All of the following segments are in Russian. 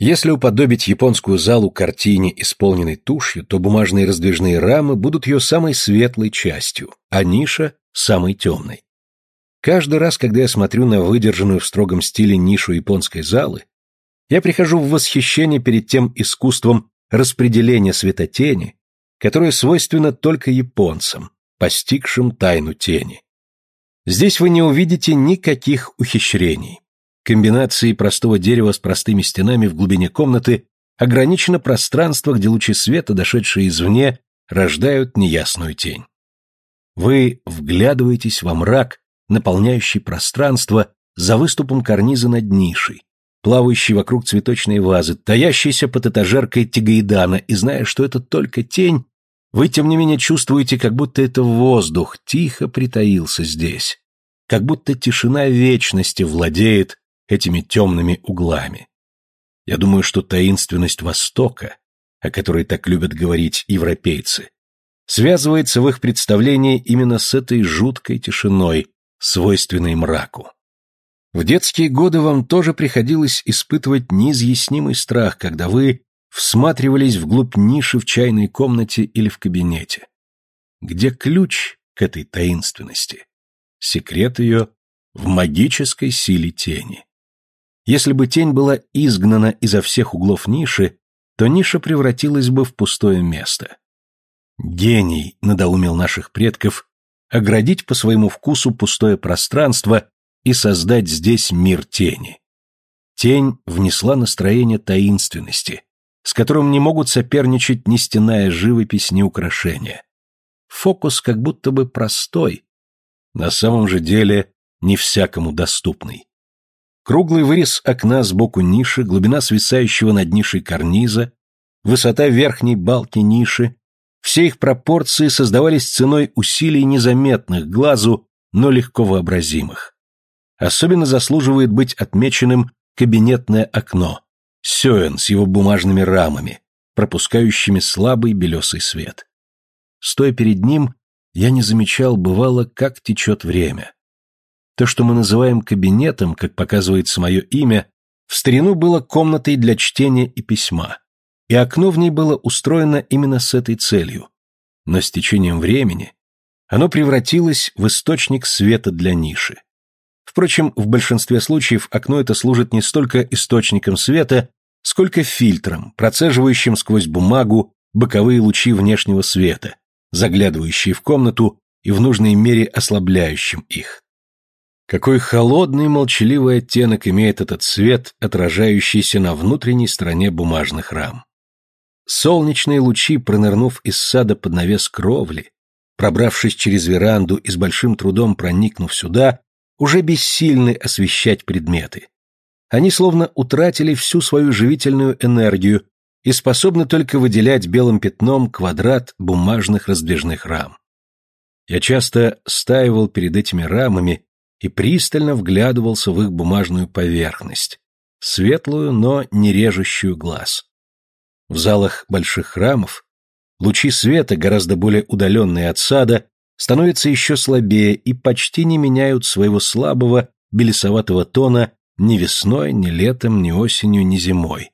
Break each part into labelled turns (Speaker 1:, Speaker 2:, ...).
Speaker 1: Если уподобить японскую залу картине, исполненной тушью, то бумажные раздвижные рамы будут ее самой светлой частью, а ниша – самой темной. Каждый раз, когда я смотрю на выдержанную в строгом стиле нишу японской залы, я прихожу в восхищение перед тем искусством распределения светотени, которое свойственно только японцам, постигшим тайну тени. Здесь вы не увидите никаких ухищрений. Комбинацией простого дерева с простыми стенами в глубине комнаты ограничено пространство, где лучи света, дошедшие извне, рождают неясную тень. Вы вглядываетесь во мрак, наполняющий пространство за выступом карниза над нишей, плавающий вокруг цветочной вазы, таящийся под этажеркой тигаидана, и зная, что это только тень, вы, тем не менее, чувствуете, как будто это воздух тихо притаился здесь, как будто тишина вечности владеет этими темными углами. Я думаю, что таинственность Востока, о которой так любят говорить европейцы, связывается в их представлении именно с этой жуткой тишиной, свойственной мраку. В детские годы вам тоже приходилось испытывать неизъяснимый страх, когда вы всматривались вглубь ниши в чайной комнате или в кабинете. Где ключ к этой таинственности? Секрет ее в магической силе тени. Если бы тень была изгнана изо всех углов ниши, то ниша превратилась бы в пустое место. Гений надоумил наших предков оградить по своему вкусу пустое пространство и создать здесь мир тени. Тень внесла настроение таинственности, с которым не могут соперничать ни стенная живопись, ни украшения. Фокус как будто бы простой, на самом же деле не всякому доступный. Круглый вырез окна сбоку ниши, глубина свисающего над нишей карниза, высота верхней балки ниши, все их пропорции создавались ценой усилий незаметных глазу, но легко вообразимых. Особенно заслуживает быть отмеченным кабинетное окно, Сёен с его бумажными рамами, пропускающими слабый белесый свет. Стоя перед ним, я не замечал, бывало, как течет время. То, что мы называем кабинетом, как показывает мое имя, в старину было комнатой для чтения и письма, и окно в ней было устроено именно с этой целью. Но с течением времени оно превратилось в источник света для ниши. Впрочем, в большинстве случаев окно это служит не столько источником света, сколько фильтром, процеживающим сквозь бумагу боковые лучи внешнего света, заглядывающие в комнату и в нужной мере ослабляющим их. Какой холодный молчаливый оттенок имеет этот свет, отражающийся на внутренней стороне бумажных рам. Солнечные лучи, пронырнув из сада под навес кровли, пробравшись через веранду и с большим трудом проникнув сюда, уже бессильны освещать предметы. Они словно утратили всю свою живительную энергию и способны только выделять белым пятном квадрат бумажных раздвижных рам. Я часто стаивал перед этими рамами и пристально вглядывался в их бумажную поверхность, светлую, но не режущую глаз. В залах больших храмов лучи света, гораздо более удаленные от сада, становятся еще слабее и почти не меняют своего слабого белесоватого тона ни весной, ни летом, ни осенью, ни зимой.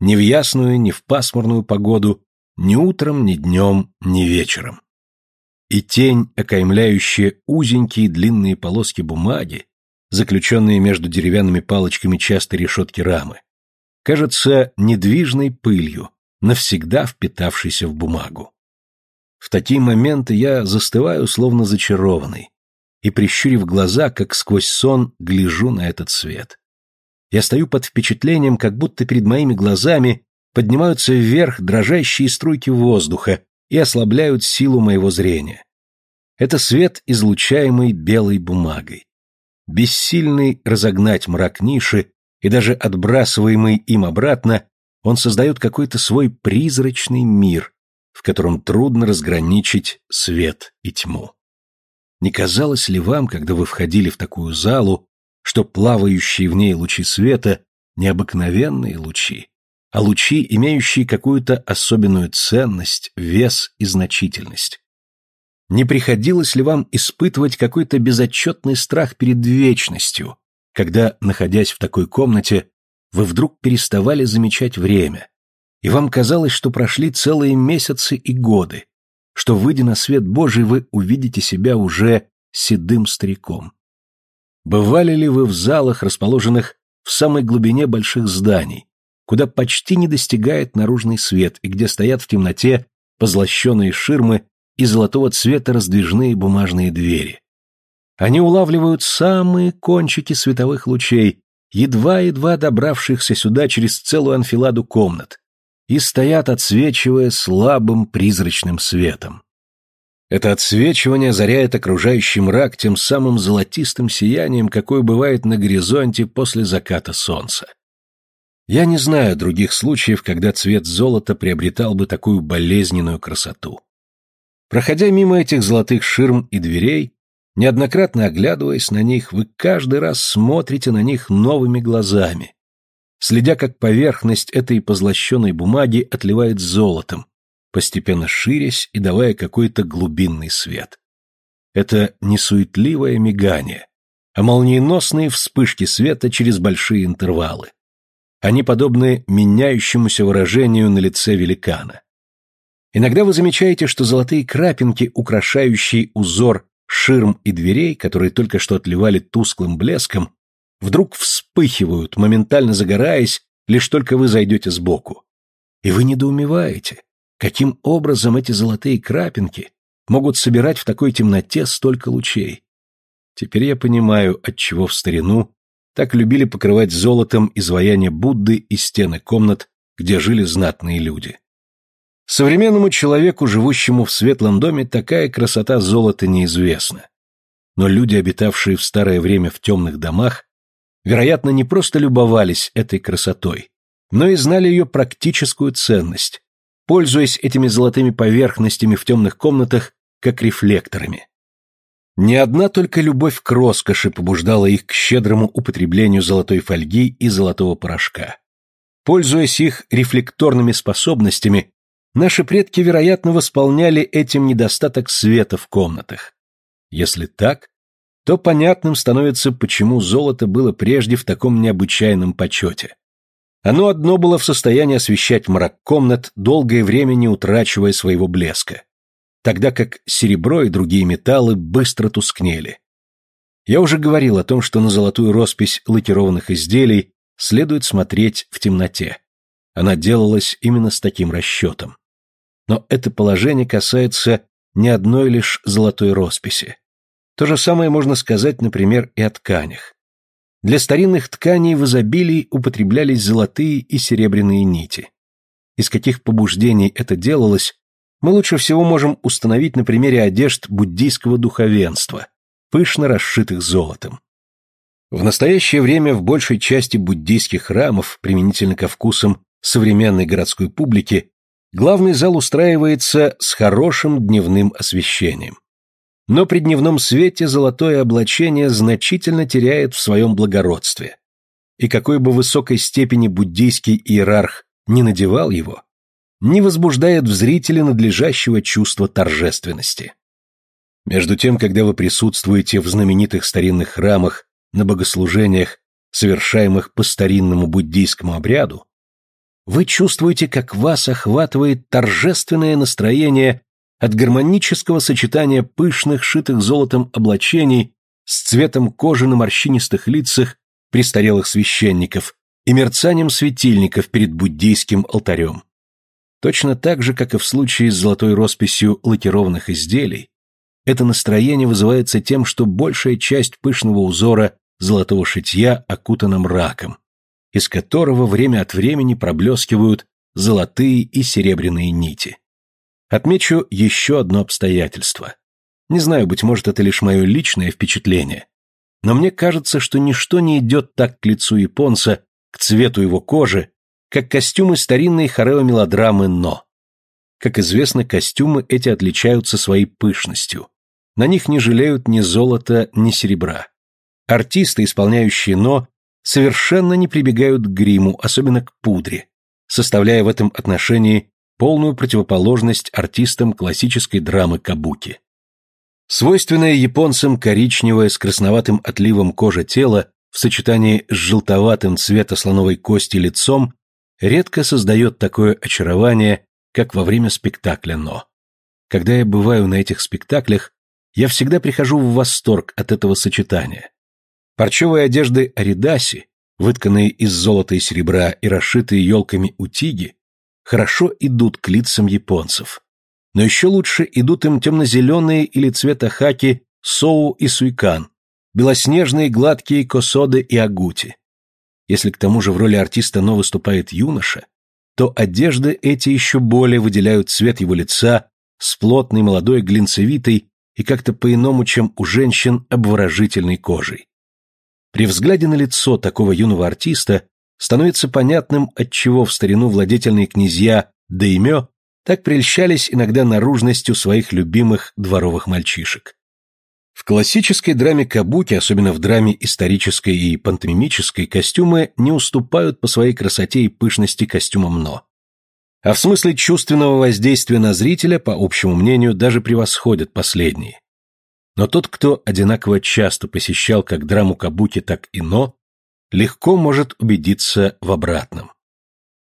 Speaker 1: Ни в ясную, ни в пасмурную погоду, ни утром, ни днем, ни вечером. И тень, окаймляющая узенькие длинные полоски бумаги, заключенные между деревянными палочками частой решетки рамы, кажется недвижной пылью, навсегда впитавшейся в бумагу. В такие моменты я застываю, словно зачарованный, и, прищурив глаза, как сквозь сон, гляжу на этот свет. Я стою под впечатлением, как будто перед моими глазами поднимаются вверх дрожащие струйки воздуха и ослабляют силу моего зрения. Это свет, излучаемый белой бумагой. Бессильный разогнать мрак ниши и даже отбрасываемый им обратно, он создает какой-то свой призрачный мир, в котором трудно разграничить свет и тьму. Не казалось ли вам, когда вы входили в такую залу, что плавающие в ней лучи света – необыкновенные лучи, а лучи, имеющие какую-то особенную ценность, вес и значительность? Не приходилось ли вам испытывать какой-то безотчетный страх перед вечностью, когда, находясь в такой комнате, вы вдруг переставали замечать время, и вам казалось, что прошли целые месяцы и годы, что, выйдя на свет Божий, вы увидите себя уже седым стариком. Бывали ли вы в залах, расположенных в самой глубине больших зданий, куда почти не достигает наружный свет и где стоят в темноте позлощенные ширмы и золотого цвета раздвижные бумажные двери? Они улавливают самые кончики световых лучей, едва-едва добравшихся сюда через целую анфиладу комнат, и стоят, отсвечивая слабым призрачным светом. Это отсвечивание озаряет окружающий мрак тем самым золотистым сиянием, какое бывает на горизонте после заката солнца. Я не знаю других случаев, когда цвет золота приобретал бы такую болезненную красоту. Проходя мимо этих золотых ширм и дверей, Неоднократно оглядываясь на них, вы каждый раз смотрите на них новыми глазами, следя, как поверхность этой позлощенной бумаги отливает золотом, постепенно ширясь и давая какой-то глубинный свет. Это не суетливое мигание, а молниеносные вспышки света через большие интервалы. Они подобны меняющемуся выражению на лице великана. Иногда вы замечаете, что золотые крапинки, украшающие узор ширм и дверей, которые только что отливали тусклым блеском, вдруг вспыхивают, моментально загораясь, лишь только вы зайдете сбоку. И вы недоумеваете, каким образом эти золотые крапинки могут собирать в такой темноте столько лучей. Теперь я понимаю, отчего в старину так любили покрывать золотом изваяния Будды и стены комнат, где жили знатные люди. Современному человеку, живущему в светлом доме, такая красота золота неизвестна. Но люди, обитавшие в старое время в темных домах, вероятно, не просто любовались этой красотой, но и знали ее практическую ценность, пользуясь этими золотыми поверхностями в темных комнатах как рефлекторами. Не одна только любовь к роскоши побуждала их к щедрому употреблению золотой фольги и золотого порошка. Пользуясь их рефлекторными способностями, Наши предки, вероятно, восполняли этим недостаток света в комнатах. Если так, то понятным становится, почему золото было прежде в таком необычайном почете. Оно одно было в состоянии освещать мрак комнат, долгое время не утрачивая своего блеска, тогда как серебро и другие металлы быстро тускнели. Я уже говорил о том, что на золотую роспись лакированных изделий следует смотреть в темноте. Она делалась именно с таким расчетом. Но это положение касается не одной лишь золотой росписи. То же самое можно сказать, например, и о тканях. Для старинных тканей в изобилии употреблялись золотые и серебряные нити. Из каких побуждений это делалось, мы лучше всего можем установить на примере одежд буддийского духовенства, пышно расшитых золотом. В настоящее время в большей части буддийских храмов, применительно ко вкусам современной городской публики, Главный зал устраивается с хорошим дневным освещением. Но при дневном свете золотое облачение значительно теряет в своем благородстве. И какой бы высокой степени буддийский иерарх не надевал его, не возбуждает в зрителе надлежащего чувства торжественности. Между тем, когда вы присутствуете в знаменитых старинных храмах на богослужениях, совершаемых по старинному буддийскому обряду, вы чувствуете, как вас охватывает торжественное настроение от гармонического сочетания пышных, шитых золотом облачений с цветом кожи на морщинистых лицах престарелых священников и мерцанием светильников перед буддийским алтарем. Точно так же, как и в случае с золотой росписью лакированных изделий, это настроение вызывается тем, что большая часть пышного узора золотого шитья окутана мраком, из которого время от времени проблескивают золотые и серебряные нити. Отмечу еще одно обстоятельство. Не знаю, быть может, это лишь мое личное впечатление, но мне кажется, что ничто не идет так к лицу японца, к цвету его кожи, как костюмы старинной хорео-мелодрамы «Но». Как известно, костюмы эти отличаются своей пышностью. На них не жалеют ни золота, ни серебра. Артисты, исполняющие «Но», совершенно не прибегают к гриму, особенно к пудре, составляя в этом отношении полную противоположность артистам классической драмы кабуки. Свойственная японцам коричневая с красноватым отливом кожа тела в сочетании с желтоватым цвета слоновой кости лицом редко создает такое очарование, как во время спектакля «Но». Когда я бываю на этих спектаклях, я всегда прихожу в восторг от этого сочетания. Парчевые одежды Аридаси, вытканные из золота и серебра и расшитые елками утиги, хорошо идут к лицам японцев. Но еще лучше идут им темно-зеленые или цвета хаки соу и суйкан, белоснежные гладкие косоды и агути. Если к тому же в роли артиста Но выступает юноша, то одежды эти еще более выделяют цвет его лица с плотной молодой глинцевитой и как-то по-иному, чем у женщин, обворожительной кожей. При взгляде на лицо такого юного артиста становится понятным, отчего в старину владетельные князья Деймё так прельщались иногда наружностью своих любимых дворовых мальчишек. В классической драме кабуки, особенно в драме исторической и пантомимической, костюмы не уступают по своей красоте и пышности костюмам Но. А в смысле чувственного воздействия на зрителя, по общему мнению, даже превосходят последние. Но тот, кто одинаково часто посещал как драму кабуки, так и Но, легко может убедиться в обратном.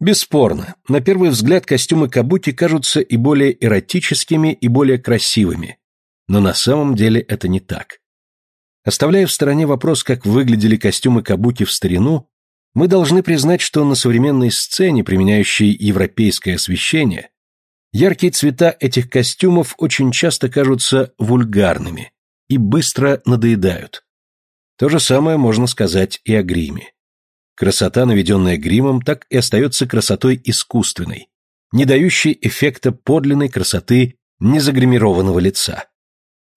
Speaker 1: Бесспорно, на первый взгляд костюмы кабуки кажутся и более эротическими, и более красивыми, но на самом деле это не так. Оставляя в стороне вопрос, как выглядели костюмы кабуки в старину, мы должны признать, что на современной сцене, применяющей европейское освещение, яркие цвета этих костюмов очень часто кажутся вульгарными и быстро надоедают. То же самое можно сказать и о гриме. Красота, наведенная гримом, так и остается красотой искусственной, не дающей эффекта подлинной красоты незагримированного лица.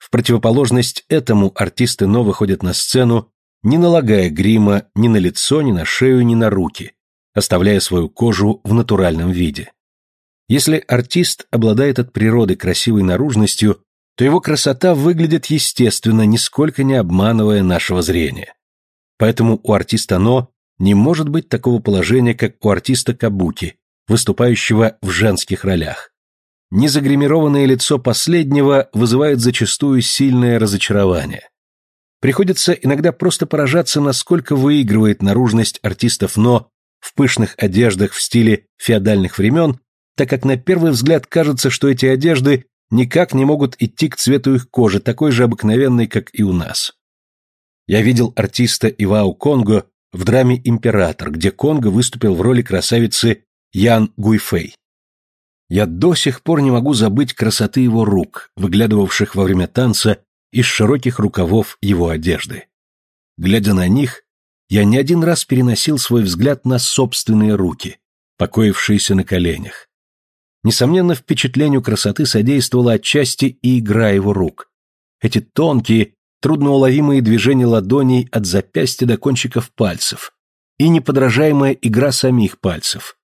Speaker 1: В противоположность этому артисты Но выходят на сцену, не налагая грима ни на лицо, ни на шею, ни на руки, оставляя свою кожу в натуральном виде. Если артист обладает от природы красивой наружностью, то его красота выглядит естественно, нисколько не обманывая нашего зрения. Поэтому у артиста Но не может быть такого положения, как у артиста Кабуки, выступающего в женских ролях. Незагримированное лицо последнего вызывает зачастую сильное разочарование. Приходится иногда просто поражаться, насколько выигрывает наружность артистов «но» в пышных одеждах в стиле феодальных времен, так как на первый взгляд кажется, что эти одежды никак не могут идти к цвету их кожи, такой же обыкновенной, как и у нас. Я видел артиста Ивау Конго в драме «Император», где Конго выступил в роли красавицы Ян Гуйфэй. Я до сих пор не могу забыть красоты его рук, выглядывавших во время танца из широких рукавов его одежды. Глядя на них, я не один раз переносил свой взгляд на собственные руки, покоившиеся на коленях. Несомненно, впечатлению красоты содействовала отчасти и игра его рук. Эти тонкие, трудноуловимые движения ладоней от запястья до кончиков пальцев и неподражаемая игра самих пальцев,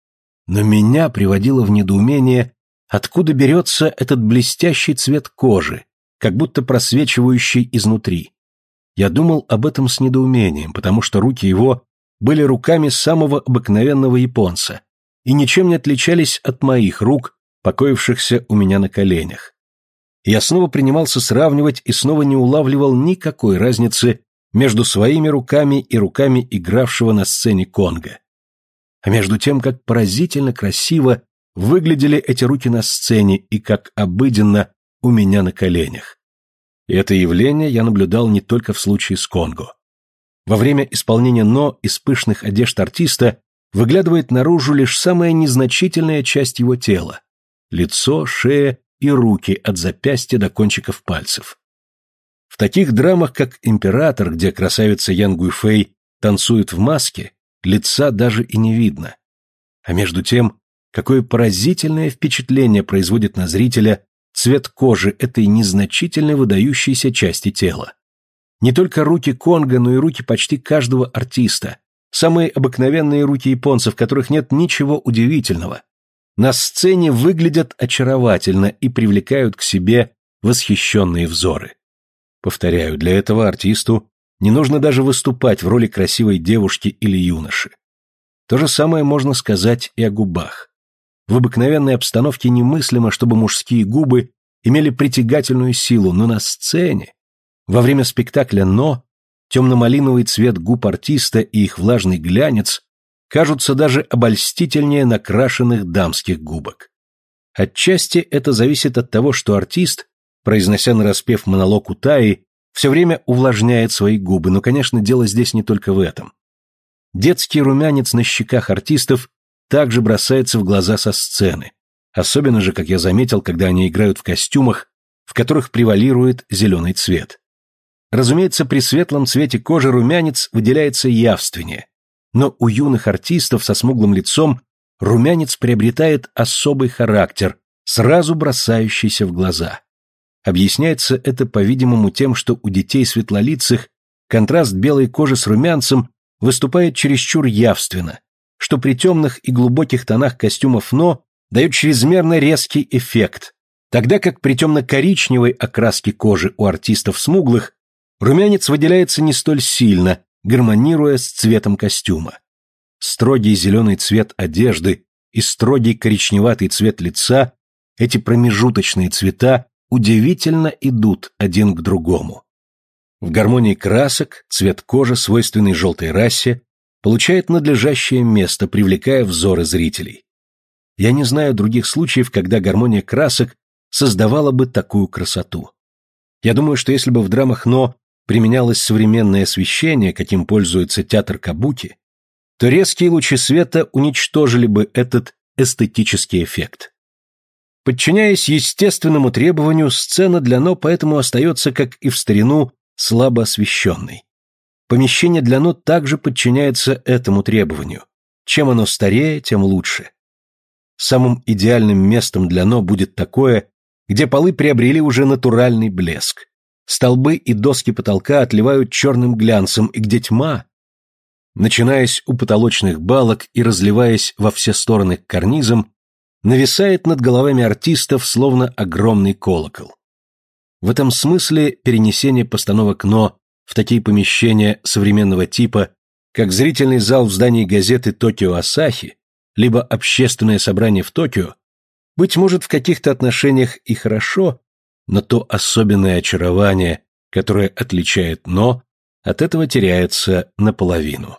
Speaker 1: но меня приводило в недоумение, откуда берется этот блестящий цвет кожи, как будто просвечивающий изнутри. Я думал об этом с недоумением, потому что руки его были руками самого обыкновенного японца и ничем не отличались от моих рук, покоившихся у меня на коленях. Я снова принимался сравнивать и снова не улавливал никакой разницы между своими руками и руками игравшего на сцене Конга. А между тем, как поразительно красиво выглядели эти руки на сцене и как обыденно у меня на коленях. И это явление я наблюдал не только в случае с Конго. Во время исполнения «но» из пышных одежд артиста выглядывает наружу лишь самая незначительная часть его тела – лицо, шея и руки от запястья до кончиков пальцев. В таких драмах, как «Император», где красавица Ян Гуйфэй танцует в маске, лица даже и не видно. А между тем, какое поразительное впечатление производит на зрителя цвет кожи этой незначительной выдающейся части тела. Не только руки Конга, но и руки почти каждого артиста, самые обыкновенные руки японцев, в которых нет ничего удивительного, на сцене выглядят очаровательно и привлекают к себе восхищенные взоры. Повторяю, для этого артисту не нужно даже выступать в роли красивой девушки или юноши. То же самое можно сказать и о губах. В обыкновенной обстановке немыслимо, чтобы мужские губы имели притягательную силу, но на сцене, во время спектакля «Но», темно-малиновый цвет губ артиста и их влажный глянец кажутся даже обольстительнее накрашенных дамских губок. Отчасти это зависит от того, что артист, произнося нараспев монолог у Таи, все время увлажняет свои губы, но, конечно, дело здесь не только в этом. Детский румянец на щеках артистов также бросается в глаза со сцены, особенно же, как я заметил, когда они играют в костюмах, в которых превалирует зеленый цвет. Разумеется, при светлом цвете кожи румянец выделяется явственнее, но у юных артистов со смуглым лицом румянец приобретает особый характер, сразу бросающийся в глаза. Объясняется это, по-видимому, тем, что у детей светлолицых контраст белой кожи с румянцем выступает чересчур явственно, что при темных и глубоких тонах костюмов «но» дает чрезмерно резкий эффект, тогда как при темно-коричневой окраске кожи у артистов смуглых румянец выделяется не столь сильно, гармонируя с цветом костюма. Строгий зеленый цвет одежды и строгий коричневатый цвет лица, эти промежуточные цвета удивительно идут один к другому. В гармонии красок цвет кожи, свойственный желтой расе, получает надлежащее место, привлекая взоры зрителей. Я не знаю других случаев, когда гармония красок создавала бы такую красоту. Я думаю, что если бы в драмах «но» применялось современное освещение, каким пользуется театр Кабуки, то резкие лучи света уничтожили бы этот эстетический эффект. Подчиняясь естественному требованию, сцена для «но» поэтому остается, как и в старину, слабо освещенной. Помещение для нот также подчиняется этому требованию. Чем оно старее, тем лучше. Самым идеальным местом для но будет такое, где полы приобрели уже натуральный блеск. Столбы и доски потолка отливают черным глянцем, и где тьма, начинаясь у потолочных балок и разливаясь во все стороны к карнизам, нависает над головами артистов словно огромный колокол. В этом смысле перенесение постановок «но» в такие помещения современного типа, как зрительный зал в здании газеты «Токио Асахи», либо общественное собрание в Токио, быть может, в каких-то отношениях и хорошо, но то особенное очарование, которое отличает «но», от этого теряется наполовину.